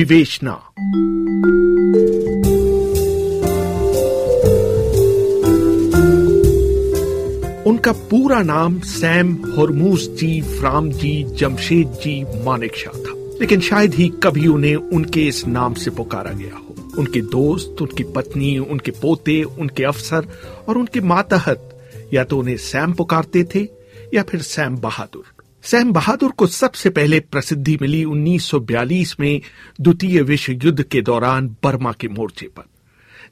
विवेचना। उनका पूरा नाम Sam हरमूस ji, from ji, Jamshed ji, Manekshaw था। लेकिन शायद ही कभी उन्हें उनके इस नाम से पुकारा गया हो। उनके दोस्त, उनकी पत्नी, उनके पोते, उनके अफसर और उनके मातहत या तो उन्हें सैम पुकारते थे या फिर सैम बहादुर। सैम बहादुर को सबसे पहले प्रसिद्धि मिली 1942 में द्वितीय विश्व युद्ध के दौरान बर्मा के मोर्चे पर,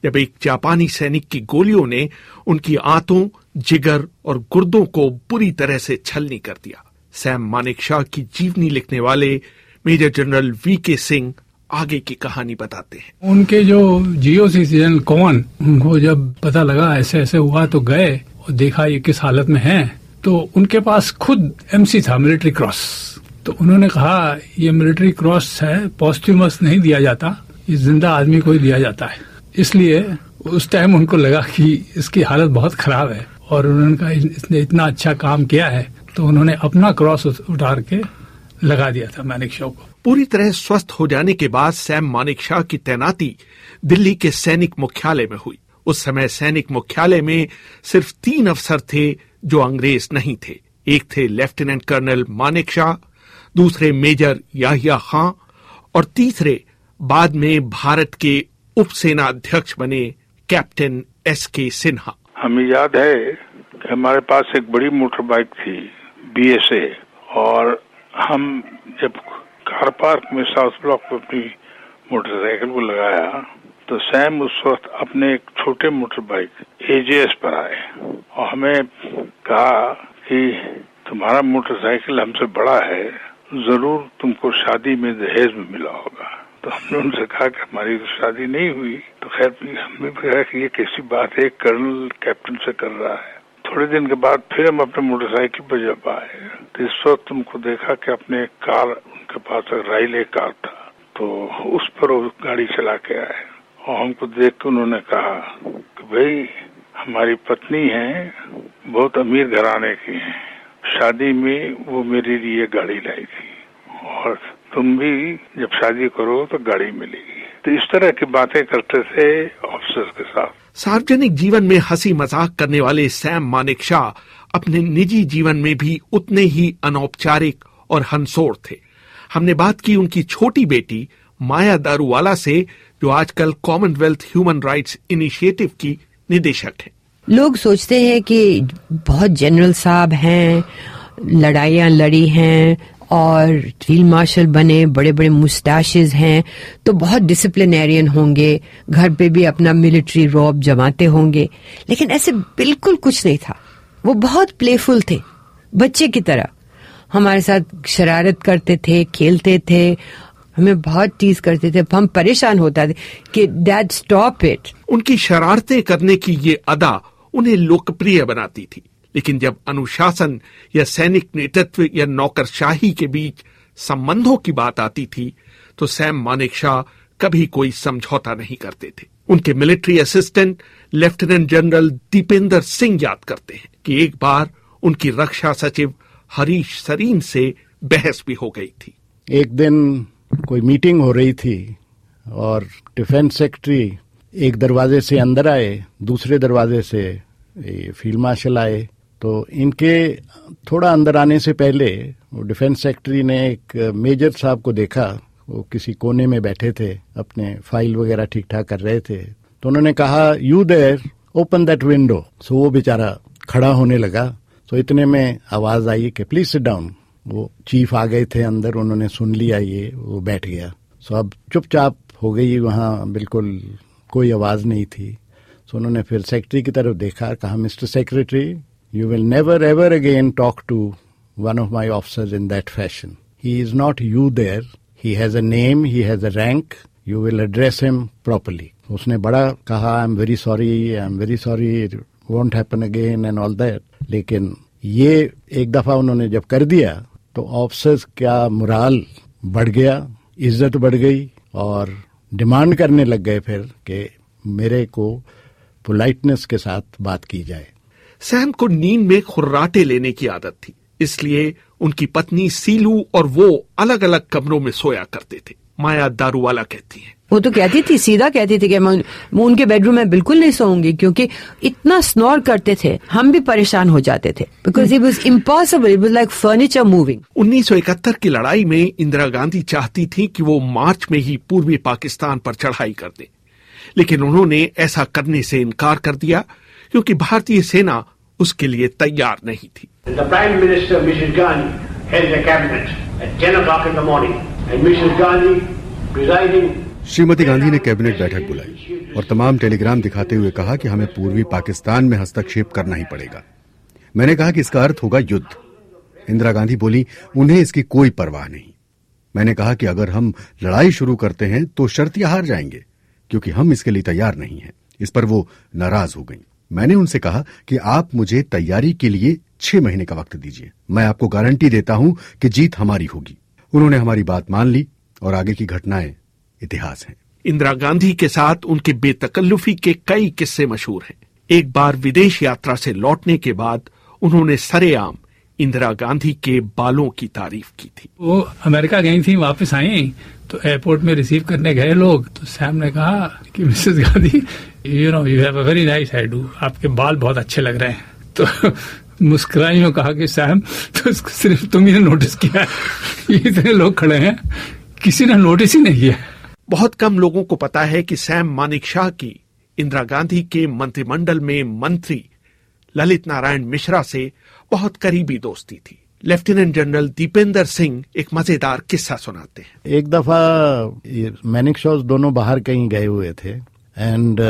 जब एक जापानी सैनिक की गोलियों ने उनकी आंतों, जिगर और गुर्दों को बुरी तरह से छलनी कर दिया। सैम मानिक शाह की जीवनी लिखने वाले मेजर जनरल वी के सिंह आगे की कहानी बताते हैं। उनके जो जियो सीज़न कौन, उनको जब पता लगा ऐसे ऐसे हुआ तो गए और देखा ये किस हालत में है तो उनके पास खुद एमसी था मिलिट्री क्रॉस तो उन्होंने कहा, ये मिलिट्री क्रॉस है पॉस्ट्यूमस नहीं दिया जाता, ये ज़िंदा आदमी को ही दिया जाता है। इसलिए उस टाइम उनको लगा कि इसकी हालत बहुत खराब है और उन्होंने कहा इसने इतना अच्छा काम किया है। तो उन्होंने अपना क्रॉस उतार के लगा दिया था मैनिक शाह को। पूरी तरह स्वस्थ हो जाने के बाद सैम मानिक शाह की तैनाती दिल्ली के सैनिक मुख्यालय में हुई। उस समय सैनिक मुख्यालय में सिर्फ़ तीन अफसर थे जो अंग्रेज़ नहीं थे। एक थे लेफ्टिनेंट कर्नल मानिक शाह, दूसरे मेजर याहिया खां और तीसरे बाद में भारत के उप सेना अध्यक्ष बने कैप्टन एस के सिन्हा। हमें याद है कि हमारे पास एक बड़ी मोटर बाइक थी, बीएसए, और हम जब कार पार्क में साउथ ब्लॉक पर अपनी मोटरसाइकिल को लगाया तो सैम उस वक्त अपने एक छोटे मोटर बाइक एजेएस पर आए और हमें कहा कि तुम्हारा मोटरसाइकिल हमसे बड़ा है, ज़रूर तुमको शादी में दहेज में मिला होगा। तो हमने उनसे कहा कि हमारी तो शादी नहीं हुई। तो खैर हमने भी कहा कि ये कैसी बात है कर्नल कैप्टन से कर रहा है। थोड़े दिन के बाद फिर हम अपने मोटरसाइकिल पर जब आए तो इस वक्त तुमको देखा कि अपने कार, उनके पास राइले कार था। तो उस पर वो गाड़ी चला के आए। और हमको देख के उन्होंने कहा कि भाई, हमारी पत्नी है बहुत अमीर घराने की है। शादी में वो मेरे लिए गाड़ी लाई थी। और तुम भी जब शादी करो तो गाड़ी मिलेगी। तो इस तरह की बातें करते थे ऑफिसर के साथ। सार्वजनिक जीवन में हँसी मज़ाक करने वाले सैम मानिक शाह अपने निजी जीवन में भी उतने ही अनौपचारिक और हंसोड़ थे। हमने बात की उनकी छोटी बेटी, माया दारूवाला से, जो आजकल कॉमनवेल्थ ह्यूमन राइट्स इनिशिएटिव की निदेशक है। लोग सोचते हैं कि बहुत जनरल साहब हैं, लड़ाइयाँ लड़ी हैं और फ़ील्ड मार्शल बने बड़े बड़े मुस्टाशेज हैं तो बहुत डिसिप्लिनेरियन होंगे, घर पे भी अपना मिलिट्री रॉब जमाते होंगे। लेकिन ऐसे बिल्कुल कुछ नहीं था। वो बहुत प्लेफुल थे, बच्चे की तरह। हमारे साथ शरारत करते थे, खेलते थे, हमें बहुत टीज करते थे। हम परेशान होता थे कि डैड स्टॉप इट उनकी शरारतें करने की ये अदा उन्हें लोकप्रिय बनाती थी। लेकिन जब अनुशासन या सैनिक नेतृत्व या नौकरशाही के बीच संबंधों की बात आती थी तो सैम मानिक शाह कभी कोई समझौता नहीं करते थे। उनके military assistant, lieutenant general Dipendra Singh याद करते हैं कि एक बार उनकी रक्षा सचिव हरीश सरीन से बहस भी हो गई थी। एक दिन कोई मीटिंग हो रही थी और डिफेंस सेक्रेटरी एक दरवाजे से अंदर आए, दूसरे दरवाजे से फ़ील्ड मार्शल आए। तो इनके थोड़ा अंदर आने से पहले डिफेंस सेक्रेटरी ने एक मेजर साहब को देखा, वो किसी कोने में बैठे थे, अपने फ़ाइल वगैरह ठीक ठाक कर रहे थे। तो उन्होंने कहा you there open that window so वो बेचारा खड़ा होने लगा। तो इतने में आवाज़ आई कि प्लीज़ सिट डाउन वो चीफ आ गए थे अंदर, उन्होंने सुन लिया ये, वो बैठ गया। सो अब चुपचाप हो गई, वहाँ बिल्कुल कोई आवाज़ नहीं थी सो उन्होंने फिर सेक्रेटरी की तरफ़ देखा, कहा mister secretary you will never ever again talk to one of my officers in that fashion he is not you there he has a name he has a rank. You will address him properly. उसने बड़ा कहा I am very sorry I am very sorry won't happen again and all that लेकिन ये एक दफ़ा उन्होंने जब कर दिया तो ऑफिसर्स का मुराल बढ़ गया, इज़्ज़त बढ़ गई, और डिमांड करने लग गए फिर कि मेरे को पोलाइटनेस के साथ बात की जाए। सैम को नींद में खुर्राटे लेने की आदत थी, इसलिए उनकी पत्नी सीलू और वो अलग अलग कमरों में सोया करते थे। माया दारूवाला कहती हैं। वो तो कहती थी सीधा कहती थी कि मैं मैं उनके बेडरूम में बिल्कुल नहीं सोऊँगी क्योंकि इतना स्नोर करते थे हम भी परेशान हो जाते थे। Because it was impossible it was like furniture moving 1971 की लड़ाई में इंदिरा गांधी चाहती थी कि वो मार्च में ही पूर्वी पाकिस्तान पर चढ़ाई कर दे। लेकिन उन्होंने ऐसा करने से इनकार कर दिया क्योंकि भारतीय सेना उसके लिए तैयार नहीं थी। Mrs. Gandhi, held a cabinet at 10 o'clock in the morning, Shrimati Gandhi ने कैबिनेट बैठक बुलाई और तमाम टेलीग्राम दिखाते हुए कहा कि हमें पूर्वी पाकिस्तान में हस्तक्षेप करना ही पड़ेगा। मैंने कहा कि इसका अर्थ होगा युद्ध। इंदिरा गांधी बोली, उन्हें इसकी कोई परवाह नहीं। मैंने कहा कि अगर हम लड़ाई शुरू करते हैं तो शर्तियाँ हार जाएँगे, क्योंकि हम इसके लिए तैयार नहीं हैं। इस पर वो नाराज़ हो गई। मैंने उनसे कहा कि आप मुझे तैयारी के लिए छह महीने का वक्त दीजिए। मैं आपको गारंटी देता हूँ कि जीत हमारी होगी। उन्होंने हमारी बात मान ली और आगे की घटनाएँ इतिहास हैं। इंदिरा गांधी के साथ उनके बेतकल्लुफी के कई किस्से मशहूर हैं। एक बार विदेश यात्रा से लौटने के बाद उन्होंने सरेआम इंदिरा गांधी के बालों की तारीफ़ की थी। वो अमेरिका गई थी वापस आई तो एयरपोर्ट में रिसीव करने गए लोग तो सैम ने कहा कि Mrs Gandhi you know you have a very nice hairdo आपके बाल बहुत अच्छे लग रहे हैं। तो मुस्कुराई और कहा कि सैम तो सिर्फ़ तुम ही ने नोटिस किया है। ये इतने लोग खड़े हैं किसी ने नोटिस ही नहीं किया। बहुत कम लोगों को पता है कि सैम मानिक शाह की इंदिरा गांधी के मंत्रिमंडल में मंत्री ललित नारायण मिश्रा से बहुत करीबी दोस्ती थी। लेफ्टिनेंट जनरल दीपेंद्र सिंह एक मज़ेदार किस्सा सुनाते हैं। एक दफ़ा मैनिक शॉज दोनों बाहर कहीं गए हुए थे एंड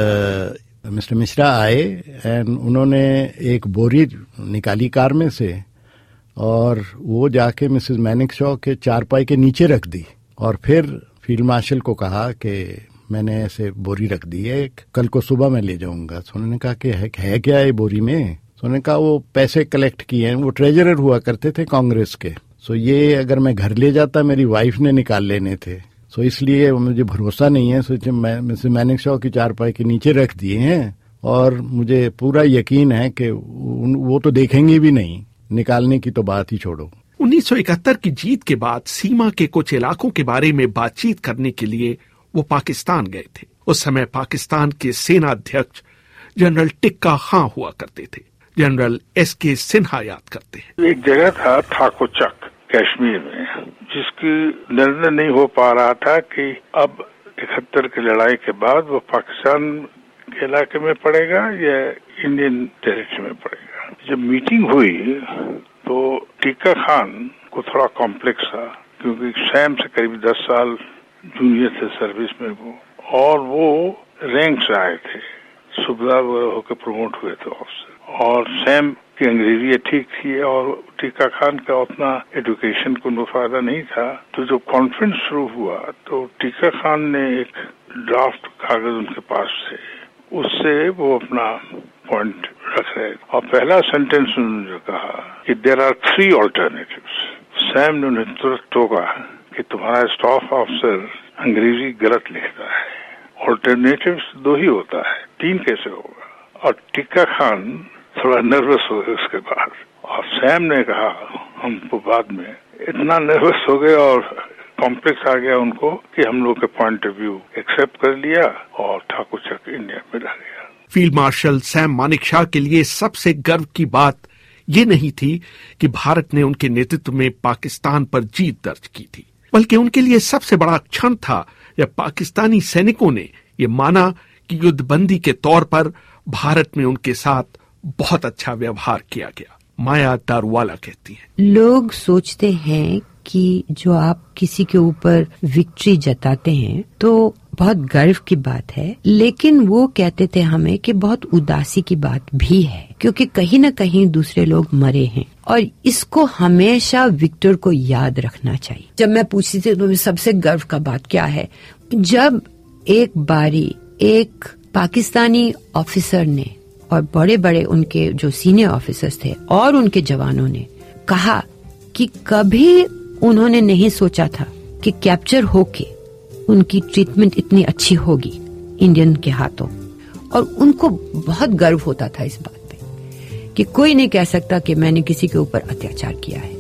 मिस्टर मिश्रा आए एंड उन्होंने एक बोरी निकाली कार में से और वो जाके मिसेस मैनिक शॉ के चारपाई के नीचे रख दी और फिर फ़ील्ड मार्शल को कहा कि मैंने ऐसे बोरी रख दी है कल को सुबह मैं ले जाऊँगा। तो उन्होंने कहा कि है, है क्या ये बोरी में? तो उन्होंने कहा वो पैसे कलेक्ट किए हैं वो ट्रेजरर हुआ करते थे कांग्रेस के। सो ये अगर मैं घर ले जाता मेरी वाइफ ने निकाल लेने थे। सो इसलिए मुझे भरोसा नहीं है। सो मैं मिसेस मैनिक शॉ की चारपाई के नीचे रख दिए हैं और मुझे पूरा यकीन है कि वो तो देखेंगे भी नहीं। निकालने की तो बात ही छोड़ो। 1971 की जीत के बाद सीमा के कुछ इलाकों के बारे में बातचीत करने के लिए वो पाकिस्तान गए थे। उस समय पाकिस्तान के सेना अध्यक्ष जनरल टिक्का खां हुआ करते थे। जनरल एस के सिन्हा याद करते हैं। एक जगह था ठाकुचक कश्मीर में। जिसकी निर्णय नहीं हो पा रहा था कि अब इकहत्तर की लड़ाई के बाद वो पाकिस्तान के इलाके में पड़ेगा या इंडियन टेरिटरी में पड़ेगा। जब मीटिंग हुई तो टीका खान को थोड़ा कॉम्प्लेक्स था, क्योंकि सैम से करीब दस साल जूनियर थे सर्विस में वो, और वो रैंक से आए थे। सुबह होकर प्रमोट हुए थे ऑफिसर और सैम की अंग्रेज़ी ठीक थी और टीका खान का उतना एजुकेशन को फ़ायदा नहीं था। तो जब कॉन्फ्रेंस शुरू हुआ तो टीका खान ने एक ड्राफ्ट कागज़ उनके पास थे उससे वो अपना पॉइंट रख रहे थे। और पहला सेंटेंस उन्होंने जो कहा कि there are three alternative Sam ने उन्हें तुरंत टोका कि तुम्हारा स्टाफ ऑफिसर अंग्रेज़ी गलत लिखता है। ऑल्टरनेटिव दो ही होता है, तीन कैसे होगा? और टिक्का खान थोड़ा नर्वस हो गए उसके बाद। और सैम ने कहा हमको बाद में इतना नर्वस हो गए और कॉम्प्लेक्स आ गया उनको कि हम लोग के पॉइंट ऑफ़ व्यू एक्सेप्ट कर लिया और ठाकुर चक इंडिया में रह गया। Field marshal Sam Manekshaw के लिए सबसे गर्व की बात ये नहीं थी कि भारत ने उनके नेतृत्व में पाकिस्तान पर जीत दर्ज की थी, बल्कि उनके लिए सबसे बड़ा क्षण था जब पाकिस्तानी सैनिकों ने ये माना कि युद्धबंदी के तौर पर भारत में उनके साथ बहुत अच्छा व्यवहार किया गया। माया दारूवाला कहती है। लोग सोचते हैं कि जो आप किसी के ऊपर विक्ट्री जताते हैं तो बहुत गर्व की बात है, लेकिन वो कहते थे हमें कि बहुत उदासी की बात भी है, क्योंकि कहीं न कहीं दूसरे लोग मरे हैं, और इसको हमेशा विक्टर को याद रखना चाहिए। जब मैं पूछती थी तो सबसे गर्व का बात क्या है? जब एक बारी एक पाकिस्तानी ऑफिसर ने और बड़े बड़े उनके जो सीनियर ऑफिसर्स थे और उनके जवानों ने कहा कि कभी उन्होंने नहीं सोचा था कि कैप्चर होके उनकी ट्रीटमेंट इतनी अच्छी होगी इंडियन के हाथों। और उनको बहुत गर्व होता था इस बात पे कि कोई नहीं कह सकता कि मैंने किसी के ऊपर अत्याचार किया है।